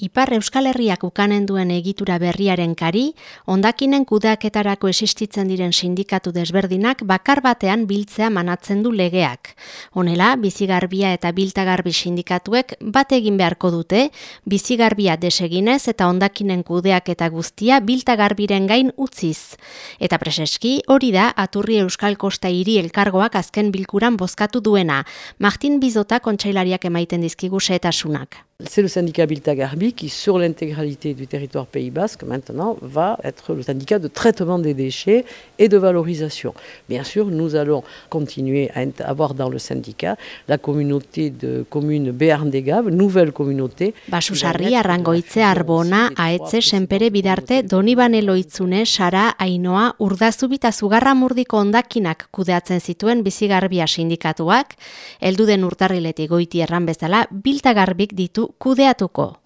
Ipar Euskal Herriak ukanen duen egitura berriaren kari, ondakinen kudeaketarako existitzen diren sindikatu desberdinak bakar batean biltzea manatzen du legeak. Honela, bizigarbia eta biltagarbi sindikatuek bat egin beharko dute, bizigarbia deseginez eta ondakinen kudeak eta guztia biltagarbiren gain utziz. Eta preseski, hori da Aturri Euskal Kosta hiri elkargoak azken bilkuran bozkatu duena. Martin Bizota kontsailariak emaiten dizkigu setasunak. C'est le syndicat Biltagarbi qui, sur l'intégralité du territoire Pays Basque, maintenant, va être le syndicat de traitement des déchets et de valorisation. Bien sûr, nous allons continuer à avoir dans le syndicat la communauté de communes Béarn-des-Gaves, nouvelle communauté. Basusarri, arrangoitze, arbona, aetze, senpere bidarte, donibane loitzune, sara, ainoa, urdazubita zugarra murdiko ondakinak kudeatzen zituen bizigarbia sindikatuak, elduden urtarriletik goiti erran bezala, Biltagarbik ditu kudeatuko.